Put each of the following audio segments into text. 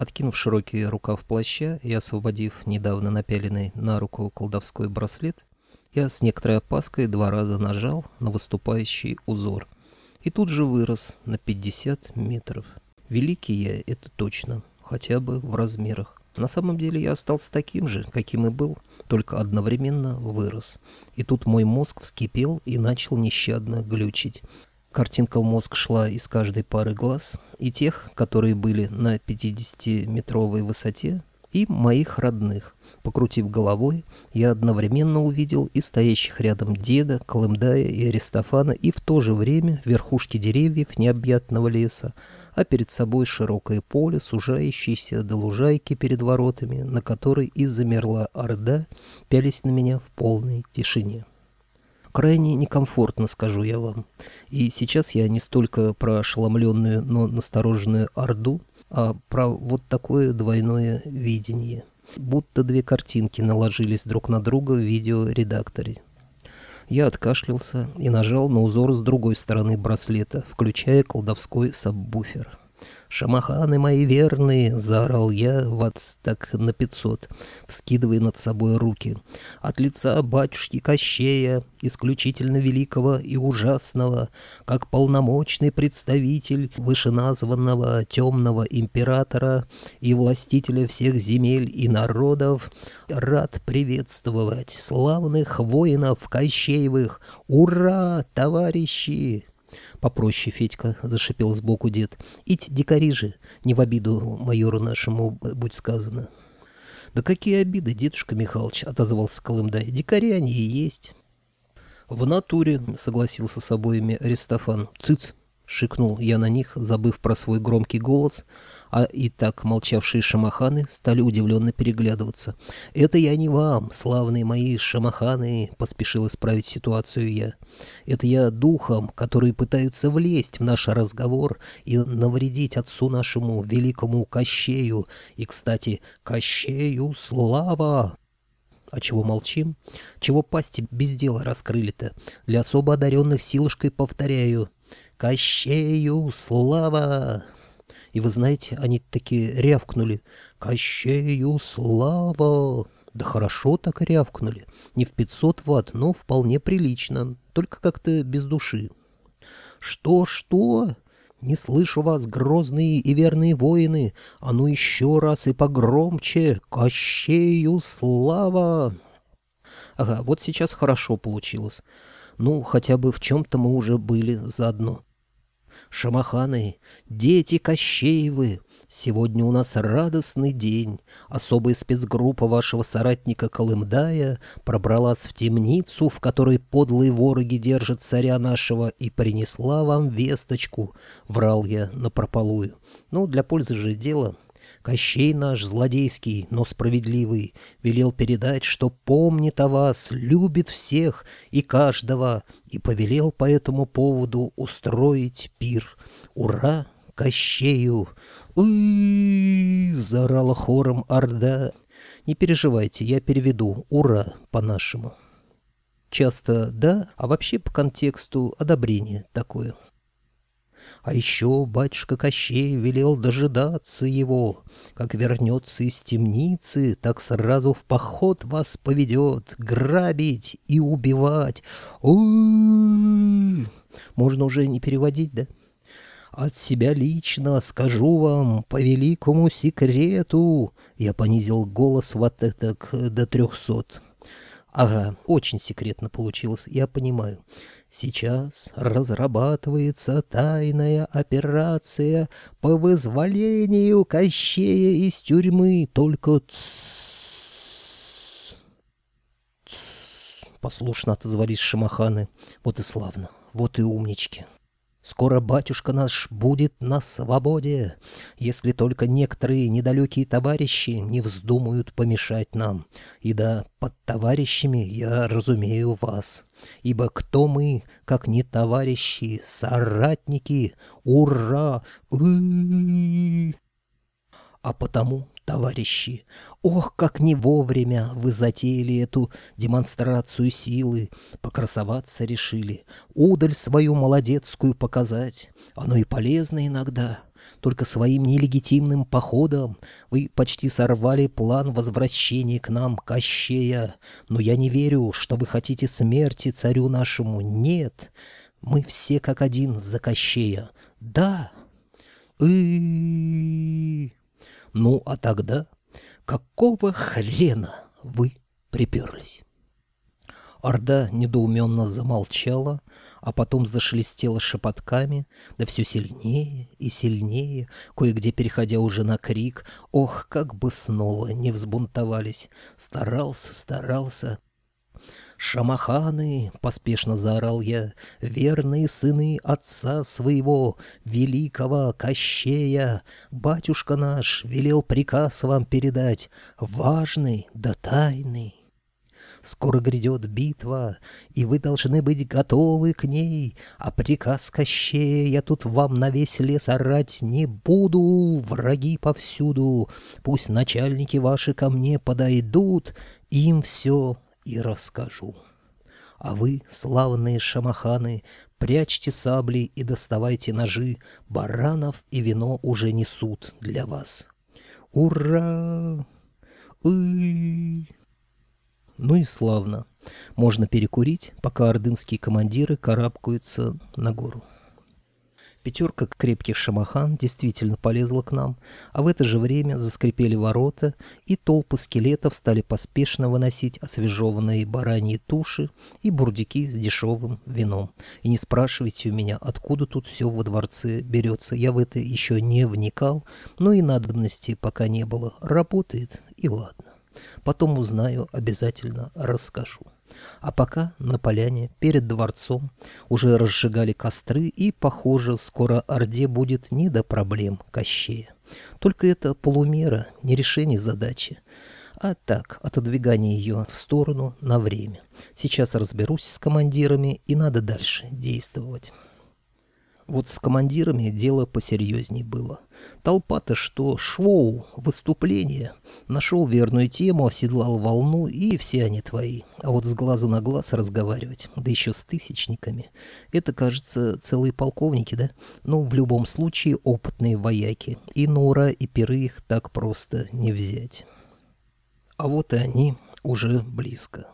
Откинув широкий рукав плаща и освободив недавно напяленный на руку колдовской браслет, я с некоторой опаской два раза нажал на выступающий узор. И тут же вырос на 50 метров. Великий я, это точно, хотя бы в размерах. На самом деле я остался таким же, каким и был, только одновременно вырос. И тут мой мозг вскипел и начал нещадно глючить. Картинка в мозг шла из каждой пары глаз, и тех, которые были на 50-метровой высоте, и моих родных. Покрутив головой, я одновременно увидел и стоящих рядом деда, Колымдая и Аристофана, и в то же время верхушки деревьев необъятного леса, а перед собой широкое поле, сужающееся до лужайки перед воротами, на которой и замерла орда, пялись на меня в полной тишине. Крайне некомфортно, скажу я вам. И сейчас я не столько про ошеломленную, но настороженную орду, а про вот такое двойное видение. Будто две картинки наложились друг на друга в видеоредакторе. Я откашлялся и нажал на узор с другой стороны браслета, включая колдовской сабвуфер. «Шамаханы мои верные!» — заорал я вот так на пятьсот, вскидывая над собой руки. «От лица батюшки Кощея, исключительно великого и ужасного, как полномочный представитель вышеназванного темного императора и властителя всех земель и народов, рад приветствовать славных воинов Кощеевых! Ура, товарищи!» «Попроще, Федька», — зашипел сбоку дед. «Ить дикари же, не в обиду майору нашему, будь сказано». «Да какие обиды, дедушка Михалыч», — отозвался Колымдай. «Дикари они и есть». «В натуре», — согласился с обоими Аристофан. «Цыц!» — шикнул я на них, забыв про свой громкий голос — а и так молчавшие шамаханы стали удивленно переглядываться. «Это я не вам, славные мои шамаханы!» — поспешил исправить ситуацию я. «Это я духом, которые пытаются влезть в наш разговор и навредить отцу нашему великому Кощею. И, кстати, Кощею слава!» А чего молчим? Чего пасти без дела раскрыли-то? Для особо одаренных силушкой повторяю. «Кощею слава!» И вы знаете, они такие рявкнули «Кощею слава!» Да хорошо так рявкнули. Не в 500 ватт, но вполне прилично, только как-то без души. «Что-что?» «Не слышу вас, грозные и верные воины! А ну еще раз и погромче! Кощею слава!» Ага, вот сейчас хорошо получилось. Ну, хотя бы в чем-то мы уже были заодно. Шамаханы, дети Кощеевы, сегодня у нас радостный день. Особая спецгруппа вашего соратника Колымдая пробралась в темницу, в которой подлые вороги держат царя нашего, и принесла вам весточку, врал я напропалую. Ну, для пользы же дела Кощей наш, злодейский, но справедливый, велел передать, что помнит о вас, любит всех и каждого, и повелел по этому поводу устроить пир. Ура! Кощею! заорала хором Орда. Не переживайте, я переведу «Ура» по-нашему. Часто «да», а вообще по контексту одобрение такое. А еще батюшка Кощей велел дожидаться его. Как вернется из темницы, так сразу в поход вас поведет, грабить и убивать. Ой, Можно уже не переводить, да? От себя лично скажу вам по великому секрету. Я понизил голос вот это до трехсот. Ага, очень секретно получилось, я понимаю. Сейчас разрабатывается тайная операция по вызволению Кощея из тюрьмы. Только тссс. Послушно отозвались шамаханы. Вот и славно, вот и умнички. Скоро батюшка наш будет на свободе, если только некоторые недалекие товарищи не вздумают помешать нам. И да, под товарищами я разумею вас. Ибо кто мы, как не товарищи, соратники? Ура! А потому товарищи. Ох, как не вовремя вы затеяли эту демонстрацию силы, покрасоваться решили, удаль свою молодецкую показать. Оно и полезно иногда. Только своим нелегитимным походом вы почти сорвали план возвращения к нам Кощея. Но я не верю, что вы хотите смерти царю нашему. Нет, мы все как один за Кощея. Да. И Ну, а тогда какого хрена вы приперлись? Орда недоуменно замолчала, а потом зашелестела шепотками, да все сильнее и сильнее, кое-где переходя уже на крик. Ох, как бы снова не взбунтовались! Старался, старался. «Шамаханы!» — поспешно заорал я. «Верные сыны отца своего, великого Кощея! Батюшка наш велел приказ вам передать, важный да тайный!» Скоро грядет битва, и вы должны быть готовы к ней. А приказ Кощея я тут вам на весь лес орать не буду, враги повсюду. Пусть начальники ваши ко мне подойдут, им все и расскажу. А вы, славные шамаханы, прячьте сабли и доставайте ножи, баранов и вино уже несут для вас. Ура! Уй! Ну и славно. Можно перекурить, пока ордынские командиры карабкаются на гору. Пятерка крепких шамахан действительно полезла к нам, а в это же время заскрипели ворота, и толпы скелетов стали поспешно выносить освежеванные бараньи туши и бурдики с дешевым вином. И не спрашивайте у меня, откуда тут все во дворце берется. Я в это еще не вникал, но и надобности пока не было. Работает, и ладно. Потом узнаю, обязательно расскажу. А пока на поляне перед дворцом уже разжигали костры, и, похоже, скоро Орде будет не до проблем Кощея. Только это полумера, не решение задачи, а так, отодвигание ее в сторону на время. Сейчас разберусь с командирами, и надо дальше действовать. Вот с командирами дело посерьезней было. Толпа-то что, шоу, выступление. Нашел верную тему, оседлал волну, и все они твои. А вот с глазу на глаз разговаривать, да еще с тысячниками. Это, кажется, целые полковники, да? Ну, в любом случае, опытные вояки. И Нора, и Перы их так просто не взять. А вот и они уже близко.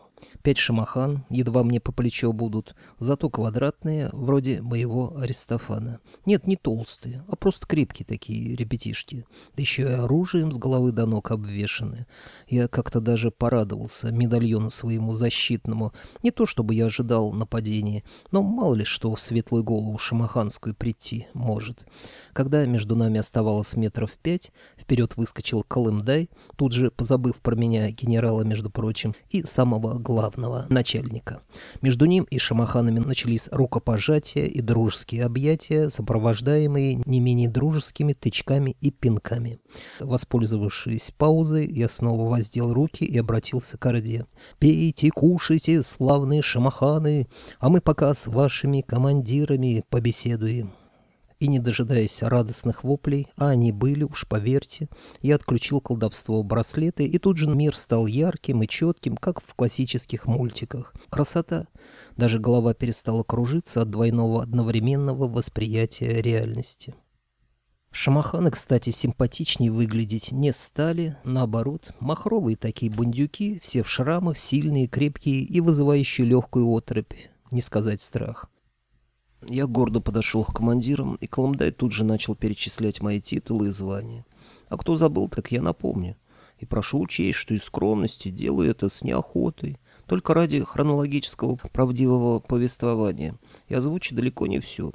Пять шамахан, едва мне по плечо будут, зато квадратные, вроде моего Аристофана. Нет, не толстые, а просто крепкие такие ребятишки. Да еще и оружием с головы до ног обвешаны. Я как-то даже порадовался медальону своему защитному. Не то чтобы я ожидал нападения, но мало ли что в светлую голову шамаханскую прийти может. Когда между нами оставалось метров пять, вперед выскочил Колымдай, тут же позабыв про меня генерала, между прочим, и самого главного начальника. Между ним и шамаханами начались рукопожатия и дружеские объятия, сопровождаемые не менее дружескими тычками и пинками. Воспользовавшись паузой, я снова воздел руки и обратился к Орде. «Пейте, кушайте, славные шамаханы, а мы пока с вашими командирами побеседуем» и, не дожидаясь радостных воплей, а они были, уж поверьте, я отключил колдовство браслеты, и тут же мир стал ярким и четким, как в классических мультиках. Красота! Даже голова перестала кружиться от двойного одновременного восприятия реальности. Шамаханы, кстати, симпатичнее выглядеть не стали, наоборот, махровые такие бундюки, все в шрамах, сильные, крепкие и вызывающие легкую отрыбь, не сказать страх. Я гордо подошел к командирам, и Колымдай тут же начал перечислять мои титулы и звания. А кто забыл, так я напомню. И прошу учесть, что из скромности делаю это с неохотой, только ради хронологического правдивого повествования, и озвучу далеко не все.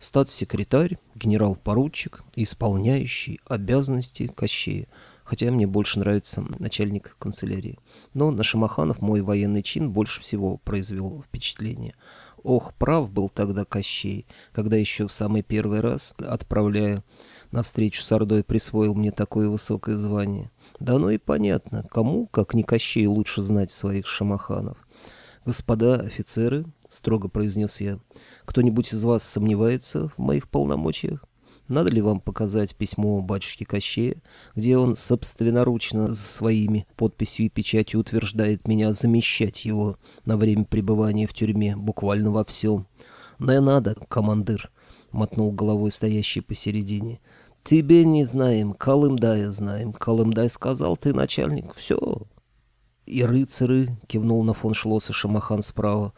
Статс-секретарь, генерал-поручик исполняющий обязанности Кощея, хотя мне больше нравится начальник канцелярии. Но на Шамаханов мой военный чин больше всего произвел впечатление – Ох, прав был тогда Кощей, когда еще в самый первый раз, отправляя на встречу с Ордой, присвоил мне такое высокое звание. Да ну и понятно, кому, как не Кощей, лучше знать своих шамаханов. «Господа офицеры», — строго произнес я, — «кто-нибудь из вас сомневается в моих полномочиях?» Надо ли вам показать письмо батюшки Кощея, где он собственноручно своими подписью и печатью утверждает меня замещать его на время пребывания в тюрьме буквально во всем? Не надо, командир. мотнул головой стоящий посередине. Тебе не знаем, Колымдая знаем. Колымдай сказал, ты начальник, все. И рыцары, кивнул на фон Шлосса Шамахан справа,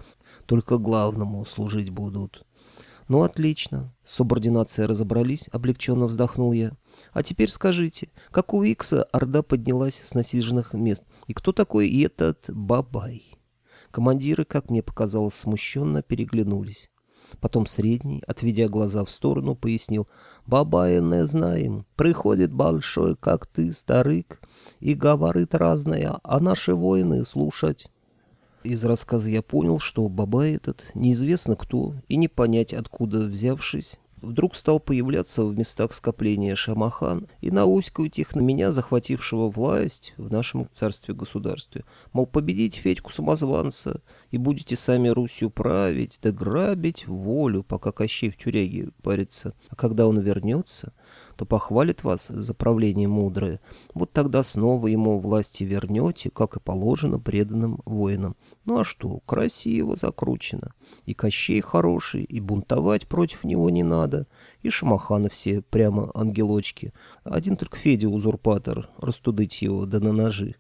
только главному служить будут. Ну, отлично. С субординацией разобрались, облегченно вздохнул я. А теперь скажите, как у Икса Орда поднялась с насиженных мест? И кто такой этот Бабай? Командиры, как мне показалось, смущенно переглянулись. Потом средний, отведя глаза в сторону, пояснил. «Бабая не знаем. Приходит большой, как ты, старик, и говорит разное, а наши воины слушать». Из рассказа я понял, что Бабай этот неизвестно кто, и не понять, откуда взявшись, вдруг стал появляться в местах скопления шамахан и науськивать их на меня, захватившего власть в нашем царстве-государстве. Мол, победите Федьку-самозванца, и будете сами Русью править, да грабить волю, пока Кощей в тюряге парится. А когда он вернется, то похвалит вас за правление мудрое. Вот тогда снова ему власти вернете, как и положено преданным воинам. Ну а что, красиво закручено. И Кощей хороший, и бунтовать против него не надо. И шамаханы все прямо ангелочки. Один только Федя узурпатор, растудыть его да на ножи.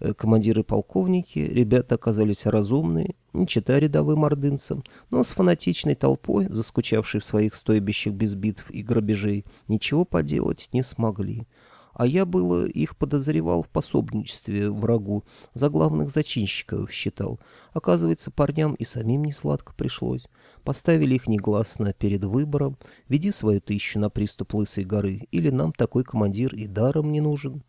Э, командиры полковники, ребята оказались разумные, не читая рядовым ордынцам, но с фанатичной толпой, заскучавшей в своих стойбищах без битв и грабежей, ничего поделать не смогли. А я было их подозревал в пособничестве врагу, за главных зачинщиков считал. Оказывается, парням и самим не сладко пришлось. Поставили их негласно перед выбором, веди свою тысячу на приступ Лысой горы, или нам такой командир и даром не нужен.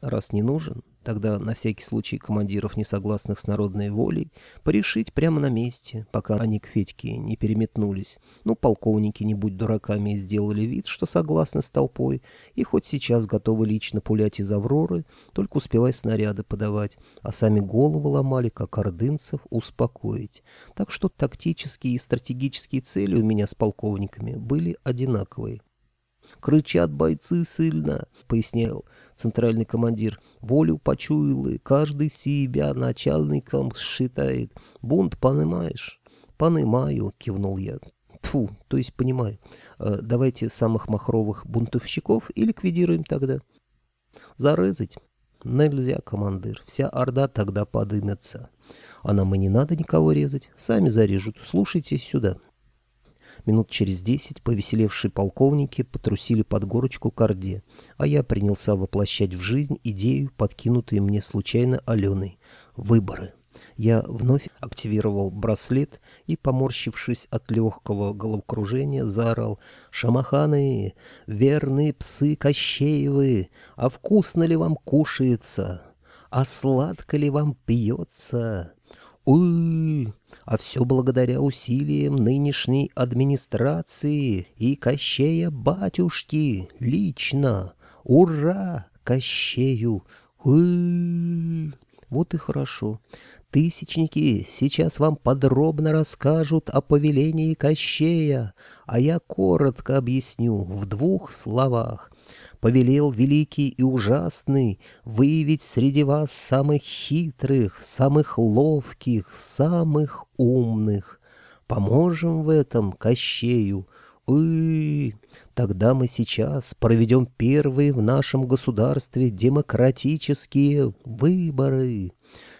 Раз не нужен, Тогда на всякий случай командиров, не согласных с народной волей, порешить прямо на месте, пока они к Федьке не переметнулись. Ну, полковники, не будь дураками, сделали вид, что согласны с толпой, и хоть сейчас готовы лично пулять из «Авроры», только успевай снаряды подавать, а сами головы ломали, как ордынцев, успокоить. Так что тактические и стратегические цели у меня с полковниками были одинаковые. «Кричат бойцы сильно», — пояснял центральный командир. «Волю почуял, и каждый себя начальником считает. Бунт понимаешь?» «Понимаю», — кивнул я. Тфу, то есть понимаю. Э, давайте самых махровых бунтовщиков и ликвидируем тогда. Зарезать? Нельзя, командир. Вся орда тогда подымется. А нам и не надо никого резать. Сами зарежут. Слушайте сюда. Минут через десять повеселевшие полковники потрусили под горочку к Орде, а я принялся воплощать в жизнь идею, подкинутую мне случайно Аленой. Выборы. Я вновь активировал браслет и, поморщившись от легкого головокружения, заорал «Шамаханы! Верные псы Кощеевы! А вкусно ли вам кушается? А сладко ли вам пьется?» Уй! А все благодаря усилиям нынешней администрации и Кощея батюшки лично. Ура! Кощею! Уй! Вот и хорошо. Тысячники сейчас вам подробно расскажут о повелении Кощея, а я коротко объясню в двух словах повелел великий и ужасный выявить среди вас самых хитрых, самых ловких, самых умных. Поможем в этом Кощею. И тогда мы сейчас проведем первые в нашем государстве демократические выборы.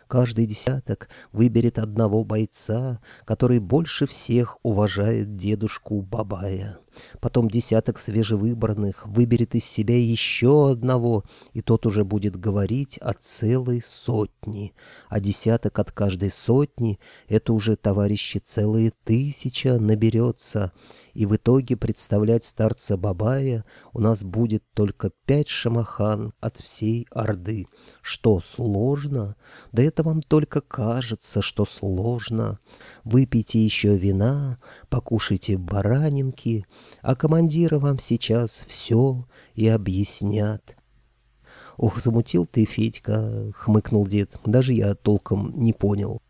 Каждый десяток выберет одного бойца, который больше всех уважает дедушку Бабая. Потом десяток свежевыбранных выберет из себя еще одного, и тот уже будет говорить о целой сотне. А десяток от каждой сотни — это уже, товарищи, целые тысяча наберется. И в итоге представлять старца Бабая у нас будет только пять шамахан от всей Орды. Что, сложно? Да это вам только кажется, что сложно. Выпейте еще вина, покушайте баранинки — а командиры вам сейчас все и объяснят. «Ох, замутил ты, Федька!» — хмыкнул дед. «Даже я толком не понял».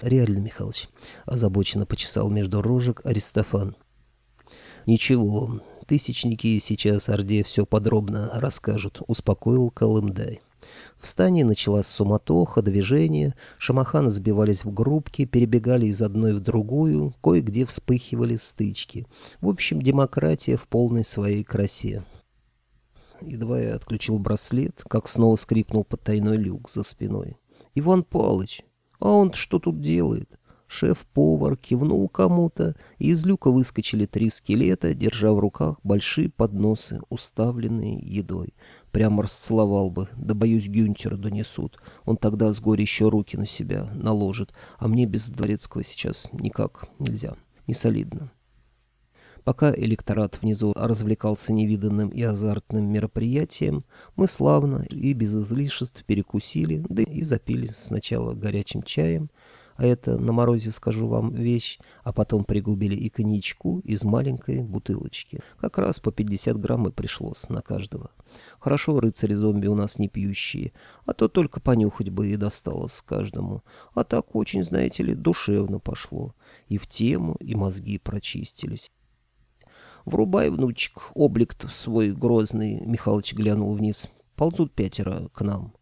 «Реально, Михалыч», — озабоченно почесал между рожек Аристофан. «Ничего, тысячники сейчас Орде все подробно расскажут», — успокоил Колымдай. В стане началась суматоха, движение, шамаханы сбивались в группки, перебегали из одной в другую, кое-где вспыхивали стычки. В общем, демократия в полной своей красе. Едва я отключил браслет, как снова скрипнул потайной люк за спиной. «Иван Палыч, а он что тут делает?» Шеф-повар кивнул кому-то, и из люка выскочили три скелета, держа в руках большие подносы, уставленные едой. Прямо расцеловал бы, да, боюсь, Гюнтера донесут. Он тогда с горя еще руки на себя наложит, а мне без дворецкого сейчас никак нельзя, не солидно. Пока электорат внизу развлекался невиданным и азартным мероприятием, мы славно и без излишеств перекусили, да и запили сначала горячим чаем, а это, на морозе скажу вам, вещь, а потом пригубили и коньячку из маленькой бутылочки. Как раз по 50 грамм и пришлось на каждого. Хорошо рыцари-зомби у нас не пьющие, а то только понюхать бы и досталось каждому. А так очень, знаете ли, душевно пошло. И в тему, и мозги прочистились. «Врубай, внучек, облик свой грозный», — Михалыч глянул вниз. «Ползут пятеро к нам».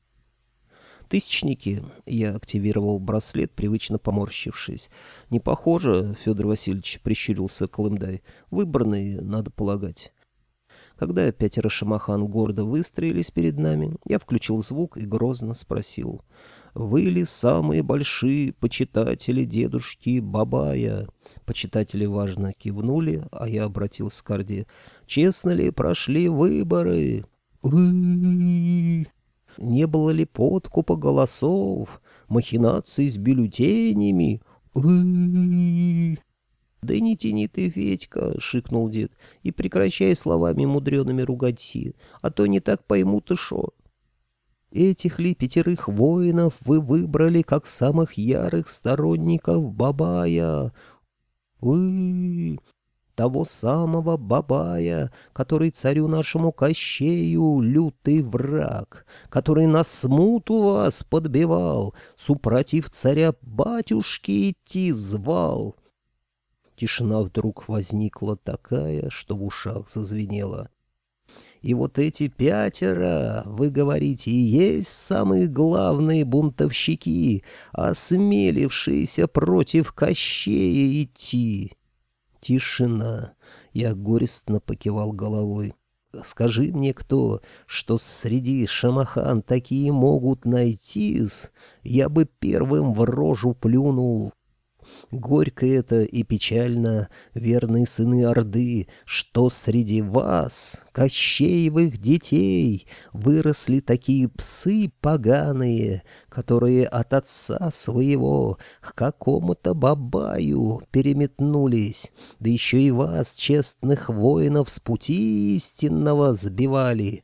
«Тысячники!» — я активировал браслет, привычно поморщившись. «Не похоже, Федор Васильевич», — прищурился Колымдай. «Выборные, надо полагать». Когда пятеро шамахан гордо выстроились перед нами, я включил звук и грозно спросил. «Вы ли самые большие почитатели дедушки Бабая?» Почитатели важно кивнули, а я обратился к Карде. «Честно ли прошли выборы?» Не было ли подкупа голосов, махинаций с бюллетенями? «Да не тяни ты, Федька!» — шикнул дед. «И прекращай словами мудреными ругати, а то не так поймут и шо. Этих ли пятерых воинов вы выбрали как самых ярых сторонников Бабая? Вы того самого Бабая, который царю нашему Кощею лютый враг, который на смуту вас подбивал, супротив царя батюшки идти звал». Тишина вдруг возникла такая, что в ушах зазвенело. И вот эти пятеро, вы говорите, и есть самые главные бунтовщики, осмелившиеся против Кощея идти. Тишина. Я горестно покивал головой. Скажи мне кто, что среди шамахан такие могут найтись, я бы первым в рожу плюнул. Горько это и печально, верные сыны Орды, что среди вас, Кощеевых детей, выросли такие псы поганые, которые от отца своего к какому-то бабаю переметнулись, да еще и вас, честных воинов, с пути истинного сбивали.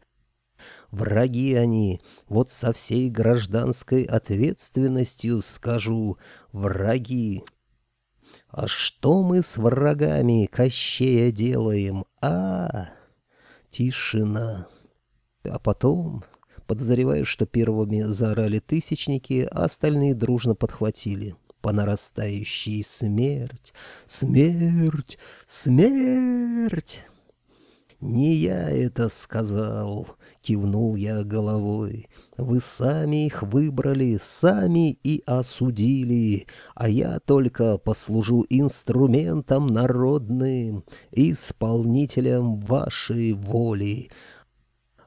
Враги они, вот со всей гражданской ответственностью скажу, враги. А что мы с врагами Кощея делаем, а? Тишина. А потом, подозреваю, что первыми заорали тысячники, а остальные дружно подхватили. По нарастающей смерть, смерть, смерть. «Не я это сказал», — кивнул я головой. «Вы сами их выбрали, сами и осудили, а я только послужу инструментом народным, исполнителем вашей воли.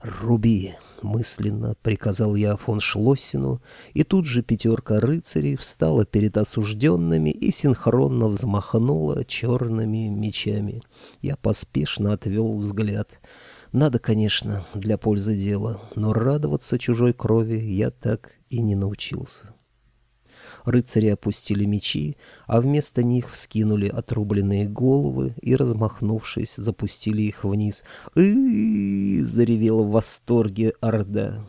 «Руби!» — мысленно приказал я фон Шлоссину, и тут же пятерка рыцарей встала перед осужденными и синхронно взмахнула черными мечами. Я поспешно отвел взгляд. Надо, конечно, для пользы дела, но радоваться чужой крови я так и не научился. Рыцари опустили мечи, а вместо них вскинули отрубленные головы и, размахнувшись, запустили их вниз. и заревела в восторге Орда.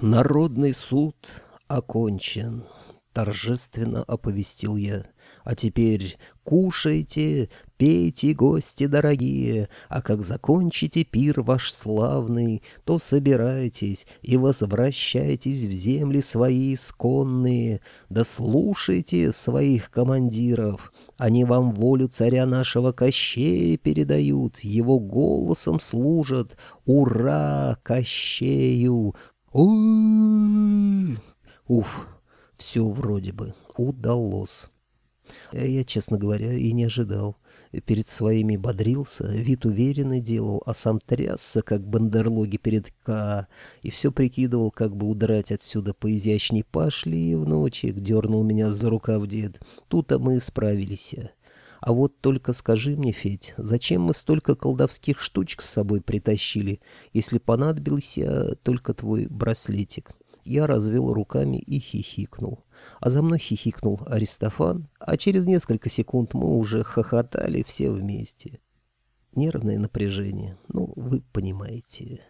«Народный суд окончен», — торжественно оповестил я. «А теперь кушайте, пейте, гости дорогие, а как закончите пир ваш славный, то собирайтесь и возвращайтесь в земли свои исконные, да слушайте своих командиров. Они вам волю царя нашего Кощея передают, его голосом служат. Ура Кощею! Уф, все вроде бы удалось. Я, честно говоря, и не ожидал. Перед своими бодрился, вид уверенный делал, а сам трясся, как бандерлоги перед К, и все прикидывал, как бы удрать отсюда поизящней. Пошли, внучек, дернул меня за рукав дед. Тут-то мы справились. А вот только скажи мне, Федь, зачем мы столько колдовских штучек с собой притащили, если понадобился только твой браслетик? Я развел руками и хихикнул. А за мной хихикнул Аристофан, а через несколько секунд мы уже хохотали все вместе. Нервное напряжение, ну, вы понимаете.